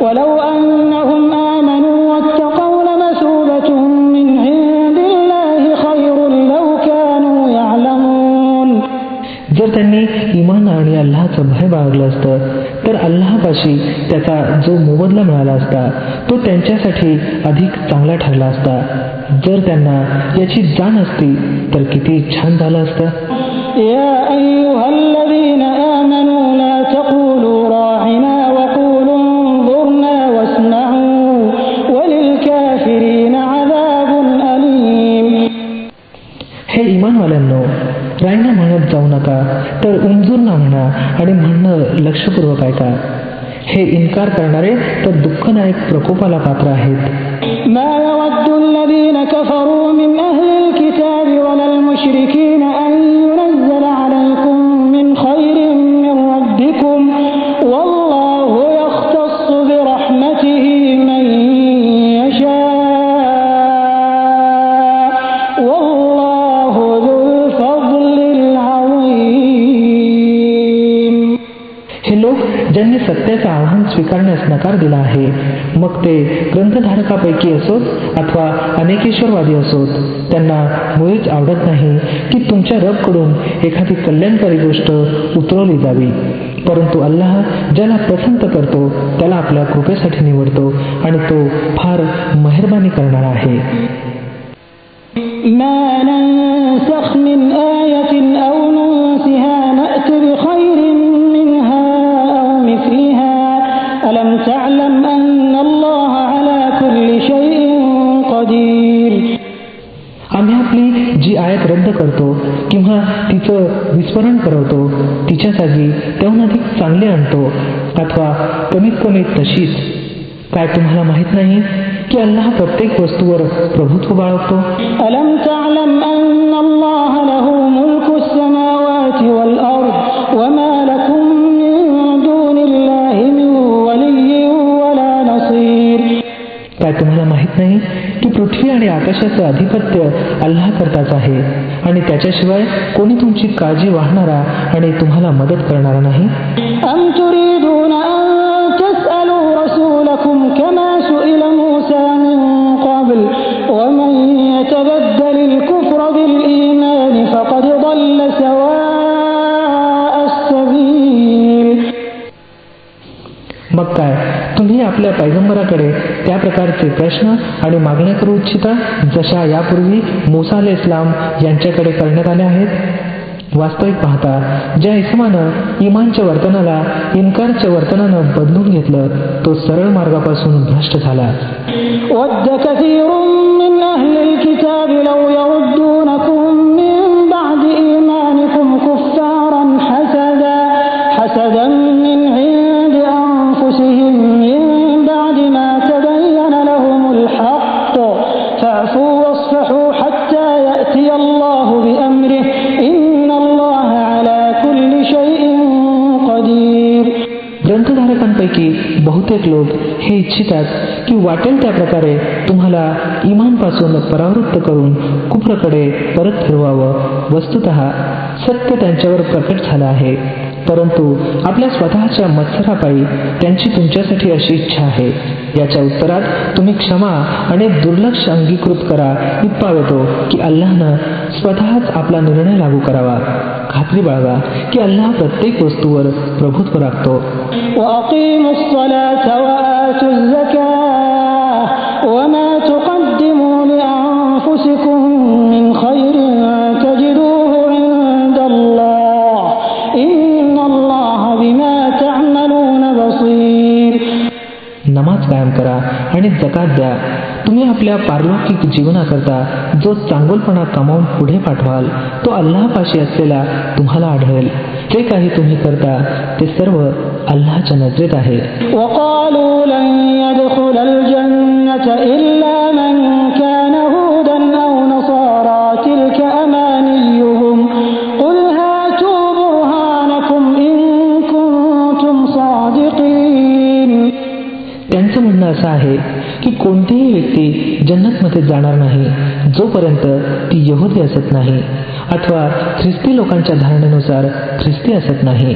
ولو أنهم آمنوا واتقوا لمثوبة من عند الله خير لو كانوا يعلمون जर त्यांनी इमान आणि अल्लाचं भय बाळगलं असतं तर अल्लापाशी त्याचा जो मोबदला मिळाला असता तो त्यांच्यासाठी अधिक चांगला ठरला असता जर त्यांना याची जाण असती तर किती छान झालं असतं रायना जाऊ नका तर उमजून ना म्हणा आणि म्हणणं लक्षपूर्वक ऐका. हे इन्कार करणारे तर दुःखदायक प्रकोपाला पात्र आहेत. नकार दिला आहे. मग ते ग्रंथधारकापैकी असोत अथवा अनेकेश्वरवादी असोत त्यांना मुळीच आवडत नाही की तुमच्या रबकडून एखादी कल्याणकारी गोष्ट उतरवली जावी. परंतु अल्लाह ज्याला पसंत करतो त्याला आपल्या कृपेसाठी निवडतो आणि तो फार मेहरबानी करणारा आहे. आयत रद्द करतो किंवा तिचं विस्मरण करवतो तिच्या जागी त्याहून अधिक चांगले आणतो अथवा कमीत कमी तशीच काय तुम्हाला माहित नाही की अल्लाह प्रत्येक वस्तूवर प्रभुत्व बाळगतो ألم تعلم أن الله له ملك السماوات والأرض وما لكم من دون الله من ولي ولا نصير काय तुम्हाला माहित नाही की पृथ्वी आणि आकाशाचं आधिपत्य अल्लाकरताच आहे आणि त्याच्याशिवाय कोणी तुमची काळजी वाहणारा आणि तुम्हाला मदत करणारा नाही मग काय तुम्ही आपल्या पैगंबराकडे त्या प्रकारचे प्रश्न आणि मागण्या करू इच्छिता जशा यापूर्वी मुसा इस्लाम यांच्याकडे करण्यात आल्या आहेत. वास्तविक पाहता ज्या इसमानं इमानच्या वर्तनाला इन्कारच्या वर्तनानं बदलून घेतलं तो सरळ मार्गापासून भ्रष्ट झाला. बहुतेक लोक हे इच्छितात की वाटेल त्या प्रकारे तुम्हाला इमानपासून परावृत्त करून कुप्रकडे परत फिरवावं. वस्तुत सत्य त्यांच्यावर प्रकट झालं आहे. परंतु आपल्या स्वतःच्या मत्सरापायी त्यांची तुमच्यासाठी अशी इच्छा आहे. याच्या उत्तरात तुम्ही क्षमा आणि दुर्लक्ष अंगीकृत करा. इतपा येतो की अल्लानं स्वतःच आपला निर्णय लागू करावा. खात्री बाळगा की अल्लाह प्रत्येक वस्तूवर प्रभुत्व राखतो. وأقيموا الصلاة وآتوا الزكاة وما تقدموا لأنفسكم من خير تجدوه عند الله إن الله بما تعملون بصير नमाज कायम करा आणि जकात द्या तुम्ही आपल्या पारलौकिक जीवनाकरता जो चांगुलपणा कमावून पुढे पाठवाल तो अल्लाहपाशी असलेला तुम्हाला आढळेल जे काही तुम्ही करता ते सर्व अल्लाच्या नजरेत आहे. त्यांचं म्हणणं असं आहे की कोणतीही व्यक्ती जन्नतमध्ये जाणार नाही जोपर्यंत ती यहुदी असत नाही अथवा ख्रिस्ती लोकांच्या धारणेनुसार ख्रिस्ती असत नाही.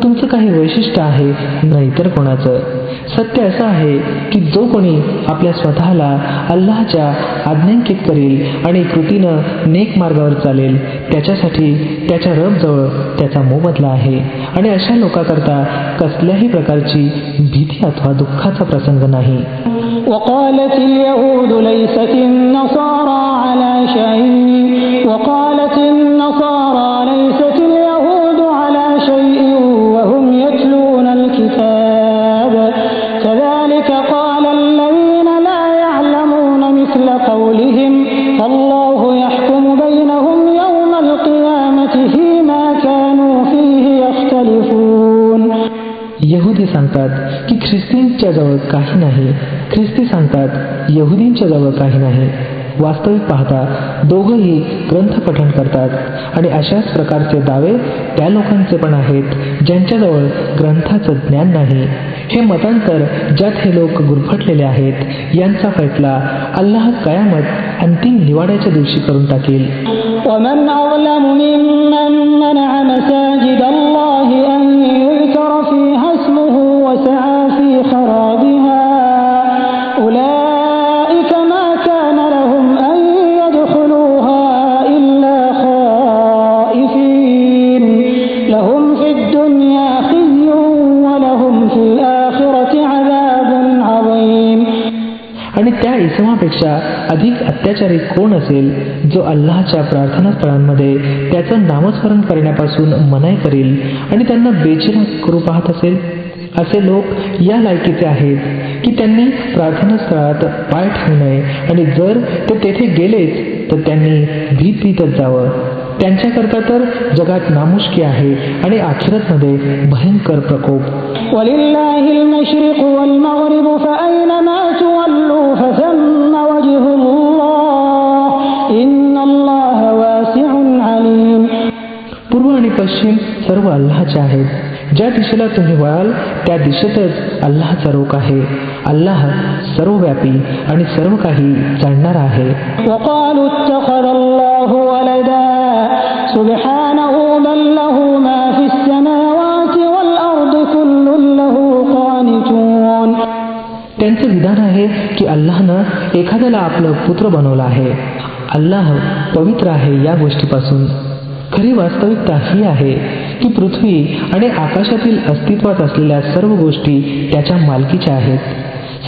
तुमचं काही वैशिष्ट्य आहे न इतर कोणाचं सत्य असं आहे की जो कोणी आपल्या स्वतःला अल्लाच्या आज्ञांकित करेल आणि कृतीनं नेक मार्गावर चालेल त्याच्यासाठी त्याच्या रबजवळ त्याचा मोबदला आहे आणि अशा लोकांकरता कसल्याही प्रकारची भीती अथवा दुःखाचा प्रसंग नाही وقالت اليهود ليست النصارى على شيء وقالت النصارى की ख्रिस्तींच्या जवळ काही नाही. ख्रिस्ती सांगतात यहुदींच्या जवळ काही नाही. वास्तविक पाहता दोघंही ग्रंथ पठण करतात. आणि अशाच प्रकारचे दावे त्या लोकांचे पण आहेत ज्यांच्याजवळ ग्रंथाचं ज्ञान नाही. हे मतांतर ज्यात हे लोक गुरफटलेले आहेत यांचा फैसला अल्लाह कयामत अंतिम निवाड्याच्या दिवशी करून टाकेल. अधिक कोण असेल जो अल्लाहच्या प्रार्थनास्थळांमध्ये त्याचं नामस्मरण करण्यापासून मनाई करील आणि त्यांना बेचिराग करू पाहत असेल? असे लोक या लायकीचे आहेत की त्यांनी प्रार्थनास्थळात पाय ठेवू नये आणि जर ते तेथे गेलेच तर त्यांनी भीतीतच जावं. त्यांच्याकरता तर जगात नामुष्की आहे आणि आखिरतमध्ये भयंकर प्रकोप. पश्चिम सर्व अल्लाचे आहेत. ज्या दिशेला तुम्ही वळाल त्या दिशेतच अल्लाहचा रोख आहे. अल्लाह सर्वव्यापी आणि सर्व काही जाणणार आहे. त्यांचं विधान आहे की अल्लाहनं एखाद्याला आपलं पुत्र बनवलं आहे. अल्लाह पवित्र आहे या गोष्टीपासून. खरी वास्तविकता ही आहे की पृथ्वी आणि आकाशातील अस्तित्वात असलेल्या सर्व गोष्टी त्याच्या मालकीच्या आहेत.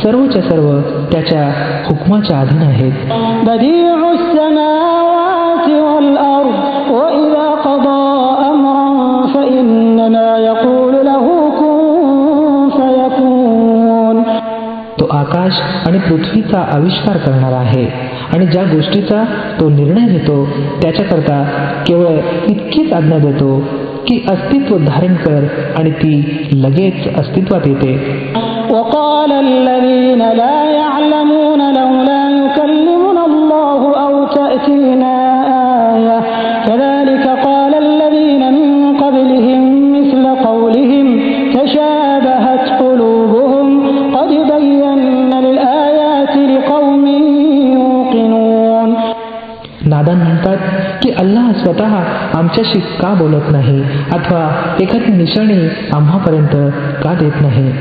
सर्वच्या सर्व त्याच्या हुकमाच्या अधीन आहेत. तो आकाश आणि पृथ्वीचा आविष्कार करणार आहे. आणि ज्या गोष्टीचा तो निर्णय घेतो त्याच्याकरता केवळ इतकीच आज्ञा देतो की अस्तित्व धारण कर आणि ती लगेच अस्तित्वात येते. आमच्याशी का बोलत नाही? अथवा एखादी निशाणी आम्हापर्यंत का देत नाही?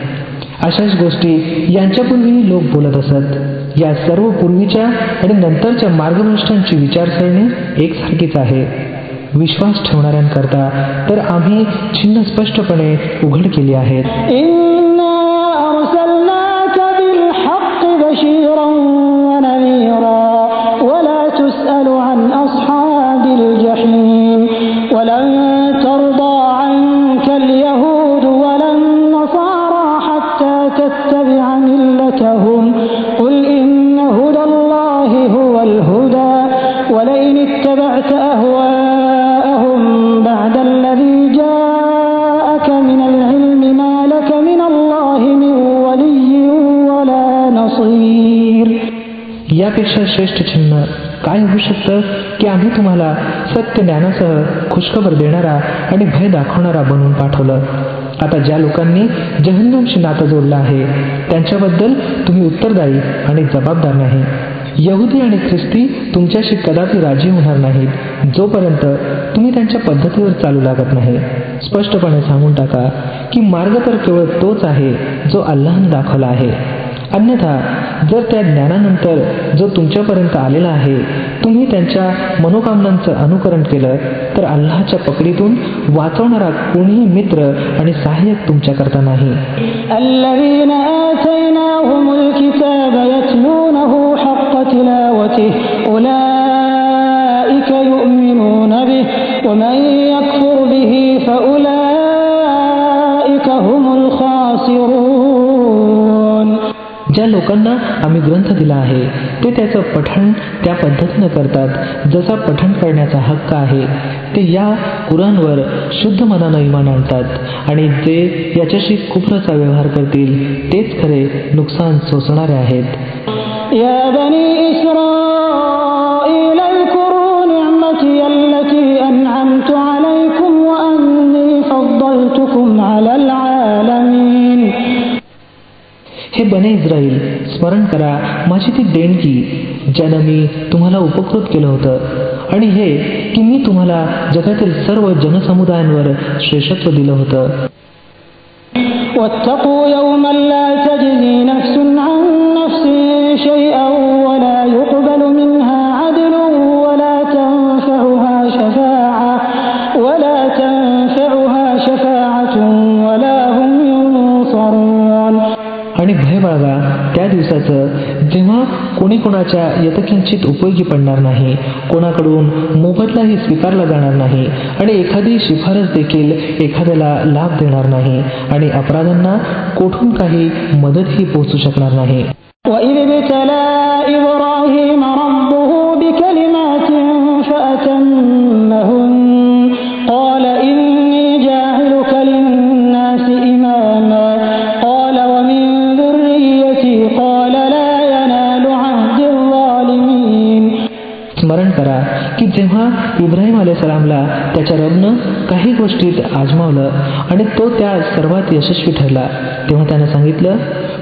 अशाच गोष्टी यांच्यापूर्वी लोक बोलत असत. या सर्व पूर्वीच्या आणि नंतरच्या मार्गभ्रष्टांची विचारसरणी एकसारखीच आहे. विश्वास ठेवणाऱ्यांकरता तर आम्ही चिन्ह स्पष्टपणे उघड केली आहेत. आम्ही तुम्हाला सत्य ज्ञानासह खुशखबर देणारा आणि भय दाखवणारा बनवून पाठवलं. आता ज्या लोकांनी जहन्नमशी नातं जोडलं आहे त्यांच्याबद्दल तुम्ही उत्तरदायी आणि जबाबदार नाही. यहुदी आणि ख्रिस्ती तुमच्याशी कदापि राजी होणार नाहीत. जोपर्यंत तुम्ही त्यांच्या पद्धतीवर चालू लागत नाही. स्पष्टपणे सांगून टाका की मार्ग तर केवळ तोच आहे जो अल्लाहने दाखवला आहे. अन्यथा जर त्या ज्ञानानंतर जो तुमच्यापर्यंत आलेला आहे तुम्ही त्यांच्या मनोकामनांचं अनुकरण केलं तर अल्लाच्या पकडीतून वाचवणारा कोणीही मित्र आणि सहाय्यक तुमच्याकरता नाही. ज्या लोकांना आम्ही ग्रंथ दिला आहे ते त्याचं पठण त्या पद्धतीनं करतात. जसा पठण करण्याचा हक्क आहे ते या कुराणवर शुद्ध मनानं इमान आणतात. आणि जे याच्याशी कुपराचा व्यवहार करतील तेच खरे नुकसान सोसणारे आहेत. हे बने इस्राईल स्मरण करा. माझी ती देणगी ज्यानं मी तुम्हाला उपकृत केलं होतं. आणि हे की मी तुम्हाला जगातील सर्व जनसमुदायांवर श्रेष्ठत्व दिलं होतं. कोणी यथकिंचित उपयोगी पडणार नाही कोणाकडून मोबदलाही स्वीकारला जाणार नाही आणि एखादी शिफारस देखील एखाद्याला लाभ देणार नाही आणि अपराधांना कोठून काही मदतही पोहोचू शकणार नाही. स्मरण करा की जेव्हा इब्राहिम सलामला त्याच्या रबनं काही गोष्टीत आजमावलं आणि तो त्या सर्वात यशस्वी ठरला तेव्हा त्यानं सांगितलं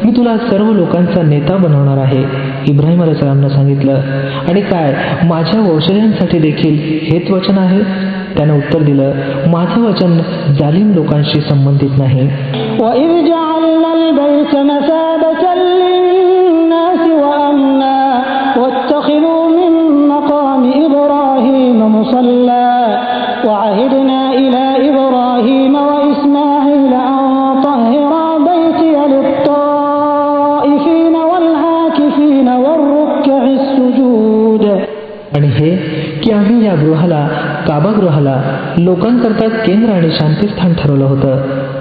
मी तुला सर्व लोकांचा नेता बनवणार आहे इब्राहिम सलामनं सांगितलं. आणि काय माझ्या वंशजांसाठी देखील हेच वचन आहे? त्यानं उत्तर दिलं माझं वचन जालिम लोकांशी संबंधित नाही. या गृहाला काबागृहाला लोकांकरता केंद्र आणि शांतीस्थान ठरवलं होतं.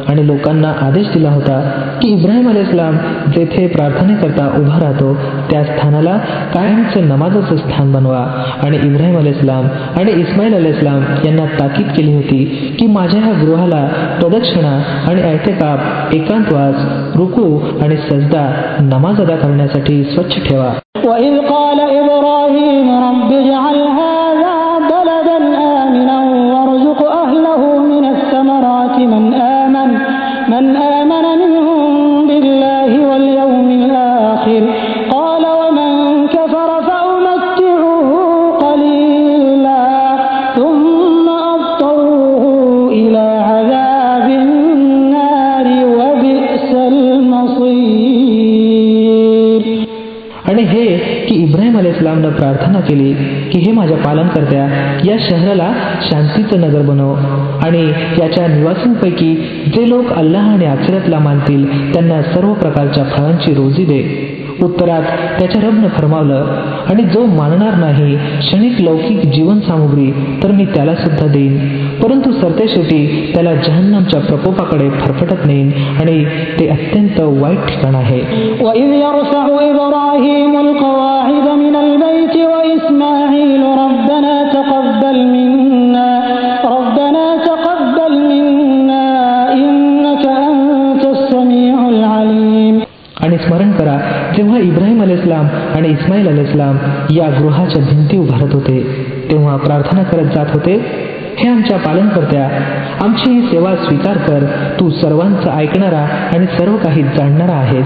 आणि लोकांना आदेश दिला होता की इब्राहिम इस्लाम जेथे प्रार्थनेकरता उभा राहतो त्या स्थानाला कायमचं नमाजाचं स्थान बनवा. आणि इब्राहिम इस्लाम आणि इस्माईल इस्लाम यांना ताकीद केली होती की माझ्या ह्या गृहाला प्रदक्षिणा आणि ऐतेकाप एकांतवास रुकू आणि सजदा नमाज अदा करण्यासाठी स्वच्छ ठेवा. इस्लामनं प्रार्थना केली की हे माझ्या पालनकर्त्या या शहराला शांतीचं नगर बनव आणि याच्या निवासींपैकी जे लोक अल्लाह आणि आखिरतला मानतील त्यांना सर्व प्रकारच्या फळांची रोजी दे. उत्तरात त्याच्या रबनं फरमावलं आणि जो मानणार नाही क्षणिक लौकिक जीवन सामुग्री तर मी त्याला सुद्धा देईन. परंतु सरतेशेवटी त्याला जहन्नमच्या प्रकोपाकडे फरफटत नेईन आणि ते अत्यंत वाईट ठिकाण आहे. आणि इस्माईल अलाइस्लाम या गृहाच्या भिंती उभारत होते. तेव्हा प्रार्थना करत जात होते हे आमच्या पालनकर्त्या आमची ही सेवा स्वीकार कर. तू सर्वांचं ऐकणारा आणि सर्व काही जाणणारा आहेस.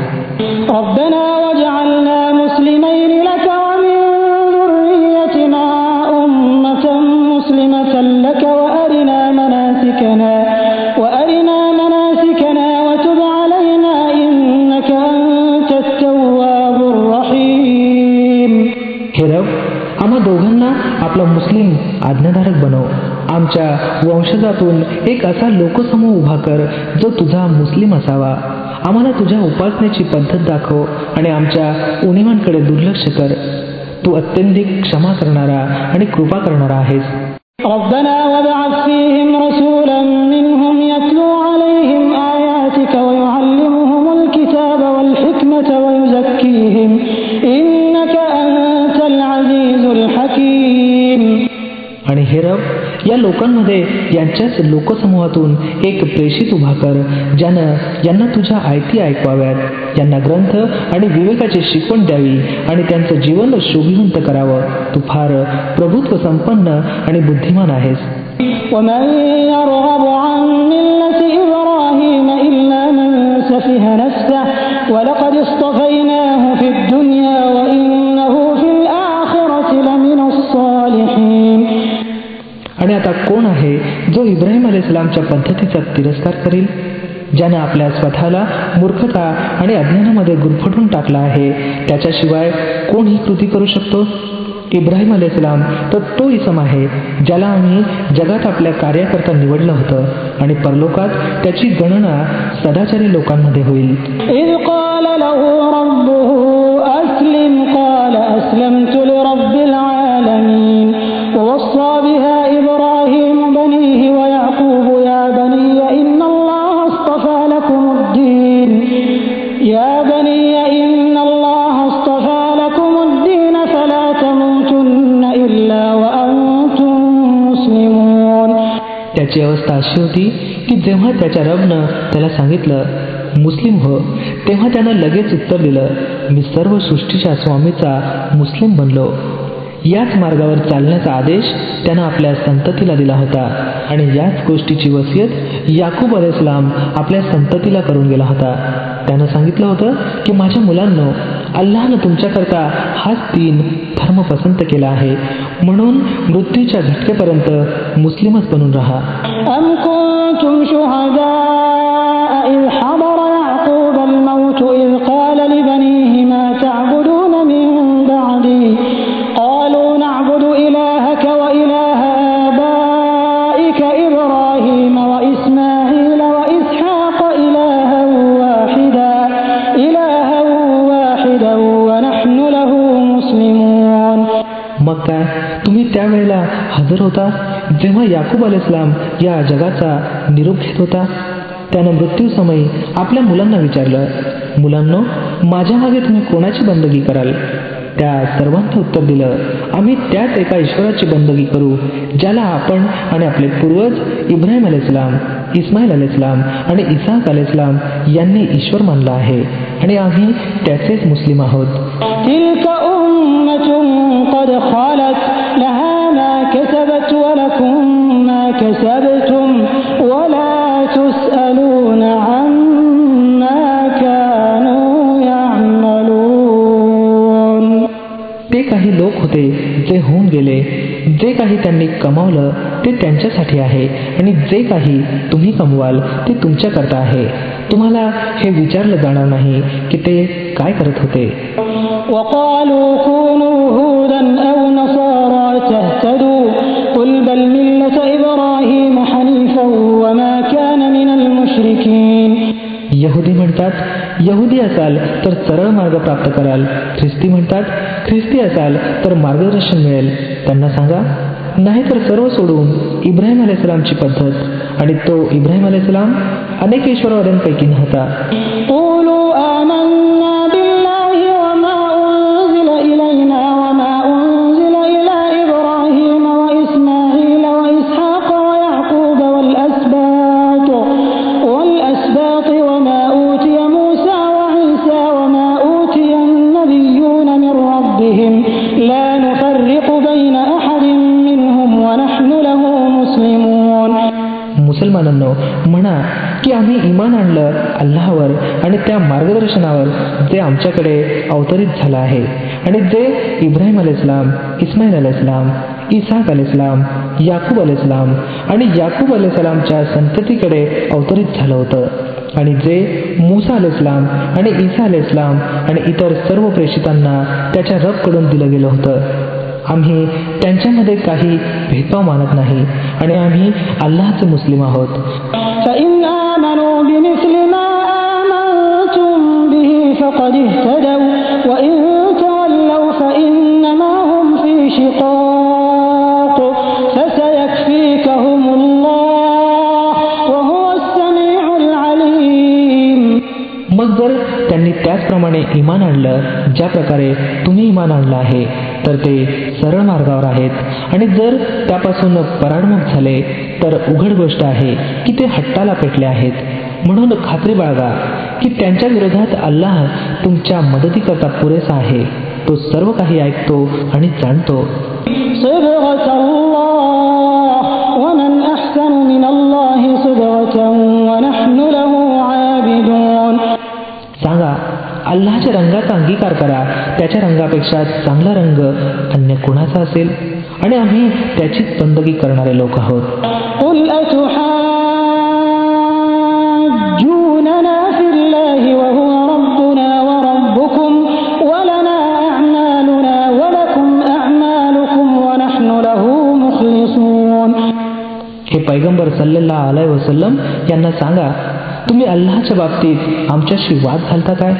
हे रब आम्हा दोघांना आपला मुस्लिम आज्ञाधारक बनव. आमच्या वंशजातून एक असा लोकसमूह उभा कर जो तुझा मुस्लिम असावा. आम्हाला तुझ्या उपासनेची पद्धत दाखव आणि आमच्या उणीवांकडे दुर्लक्ष कर. तू अत्यंतिक क्षमा करणारा आणि कृपा करणारा आहेस. या लोकांमध्ये यांच्याच लोकसमूहातून एक प्रेषित उभा कर ज्यानं यांना तुझ्या आयती ऐकवाव्यात यांना ग्रंथ आणि विवेकाची शिकवण द्यावी आणि त्यांचं जीवन शोभिवंत करावं तू फार प्रभुत्व संपन्न आणि बुद्धिमान आहेस ومن आणि आता कोण आहे जो इब्राहिम अलीसलामच्या पद्धतीचा तिरस्कार करेल? ज्याने आपल्या स्वतःला मूर्खता आणि अज्ञानामध्ये गुरफटून टाकला आहे त्याच्याशिवाय कोण ही कृती करू शकतो? इब्राहिम अलीसलाम तर तो इसम आहे ज्याला आम्ही जगात आपल्या कार्याकरता निवडलं होतं आणि परलोकात त्याची गणना सदाचारी लोकांमध्ये होईल. अशी होती की जेव्हा त्याच्या रबनं त्याला सांगितलं मुस्लिम हो तेव्हा त्यानं लगेच उत्तर दिलं मी सर्व सृष्टीच्या स्वामीचा मुस्लिम बनलो. याच मार्गावर चालण्याचा आदेश त्यानं आपल्या संततीला दिला होता आणि याच गोष्टीची वसियत याकूब अलाइस्लाम आपल्या संततीला करून गेला होता. त्यानं सांगितलं होतं की माझ्या मुलांनो अल्लानं तुमच्याकरता हाच तीन धर्म पसंत केला आहे. म्हणून मृत्यूच्या झटकेपर्यंत मुस्लिमच बनून राहा. أم كنتم شهداء إذ حضر يعقوب الموت إذ قال لبنيه ما تعبدون من بعدي قالوا نعبد إلهك وإله آبائك إبراهيم وإسماعيل وإسحاق إلها واحدا إلها واحدا ونحن له مسلمون मग काय तुम्ही त्यावेळेला हजर होता जेव्हा याकूब अलाइस्लाम या जगाचा निरोप घेत होता त्यानं मृत्यूसमयी आपल्या मुलांना विचारलं मुलांनो माझ्या मागे तुम्ही कोणाची बंदगी कराल? त्या सर्वांचं उत्तर दिलं आम्ही त्याच एका ईश्वराची बंदगी करू ज्याला आपण आणि आपले पूर्वज इब्राहिम अलाइस्लाम इस्माईल अलाइस्लाम आणि इसाक अलाइस्लाम यांनी ईश्वर मानला आहे आणि आम्ही त्याचेच मुस्लिम आहोत. ते होऊन गेले. जे काही त्यांनी कमावलं ते त्यांच्यासाठी आहे. आणि जे काही तुम्ही कमवाल ते तुमच्याकरता आहे. तुम्हाला हे विचारलं जाणार नाही की ते काय करत होते. यहुदी म्हणतात यहुदी असाल तर सरळ मार्ग प्राप्त कराल. ख्रिस्ती म्हणतात ख्रिस्ती असाल तर मार्गदर्शन मिळेल त्यांना सांगा नाहीतर सर्व सोडून इब्राहिम अलाइस्लामची पद्धत आणि तो इब्राहिम अलाइस्लाम अनेक ईश्वरवाद्यांपैकी नव्हता قولوا मुसलमानांनो म्हणा की आम्ही इमान आणलं अल्लावर आणि त्या मार्गदर्शनावर जे आमच्याकडे अवतरित झालं आहे. आणि जे इब्राहिम अल इस्लाम इस्माईल अल इस्लाम इसाक अल इस्लाम याकूब अल इस्लाम आणि याकूब अल इस्लामच्या संततीकडे अवतरित झालं होतं. आणि जे मुसा अल इस्लाम आणि ईसा अल इस्लाम आणि इतर सर्व प्रेषितांना त्याच्या रबकडून दिलं गेलं होतं. आम्ही त्यांच्यामध्ये काही भेदभाव मानत नाही आणि आम्ही अल्लाच मुस्लिम आहोत. मग जर त्यांनी त्याचप्रमाणे इमान आणलं ज्या प्रकारे तुम्ही इमान आणलं आहे तर ते आणि जर त्यापासून पराडमुख झाले तर उघड गोष्ट आहे की ते हट्टाला पेटले आहेत. म्हणून खात्री बाळगा की त्यांच्या विरोधात अल्लाह तुमच्या मदतीकरता पुरेसा आहे. तो सर्व काही ऐकतो आणि जाणतो. सांगा अल्लाच्या रंगाचा अंगीकार करा. त्याच्या रंगापेक्षा चांगला रंग अन्य कोणाचा असेल? आणि आम्ही त्याचीच बंदगी करणारे लोक आहोत. हे पैगंबर सल्लेला आलाय वसलम यांना सांगा तुम्ही अल्लाच्या बाबतीत आमच्याशी वाद घालता काय?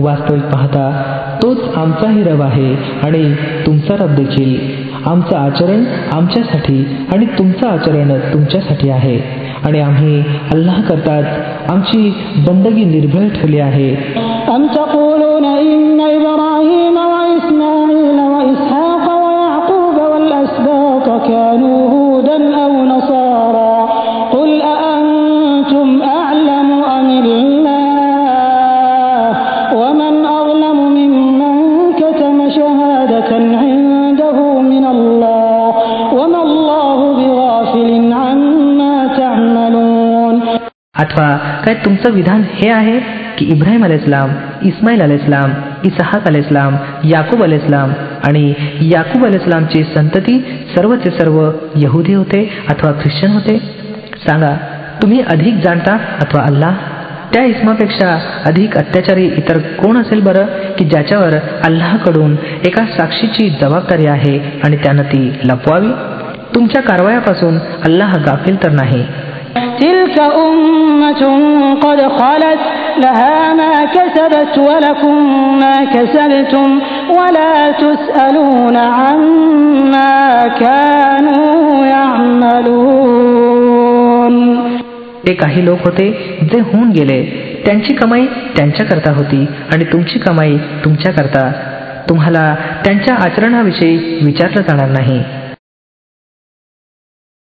वास्तविक पाहता तोच आमचाही रब आहे आणि तुमचा रब देखील. आमचं आचरण आमच्यासाठी आणि तुमचं आचरण तुमच्यासाठी आहे. आणि आम्ही अल्लाह करताच आमची बंदगी निर्भय ठेवली आहे. अथवा काय तुमचं विधान हे आहे की इब्राहिम इस्लाम इस्माईल अलेस्लाम इसहाक अलेस्लाम याकूब इस्लाम आणि याकूब इस्लामची संतती सर्वचे सर्व यहुदी होते अथवा ख्रिश्चन होते? सांगा तुम्ही अधिक जाणता अथवा अल्लाह? त्या इस्मापेक्षा अधिक अत्याचारी इतर कोण असेल बरं की ज्याच्यावर अल्लाहकडून एका साक्षीची जबाबदारी आहे आणि त्यानं ती लपवावी? तुमच्या कारवायापासून अल्लाह गाफील तर नाही. تلك أمة قد خلت لها ما كسبت ولكم ما كسبتم ولا تسألون عما كانوا يعملون ते काही लोक होते जे होऊन गेले त्यांची कमाई त्यांच्याकरता होती आणि तुमची कमाई तुमच्याकरता तुम्हाला त्यांच्या आचरणाविषयी विचारलं जाणार नाही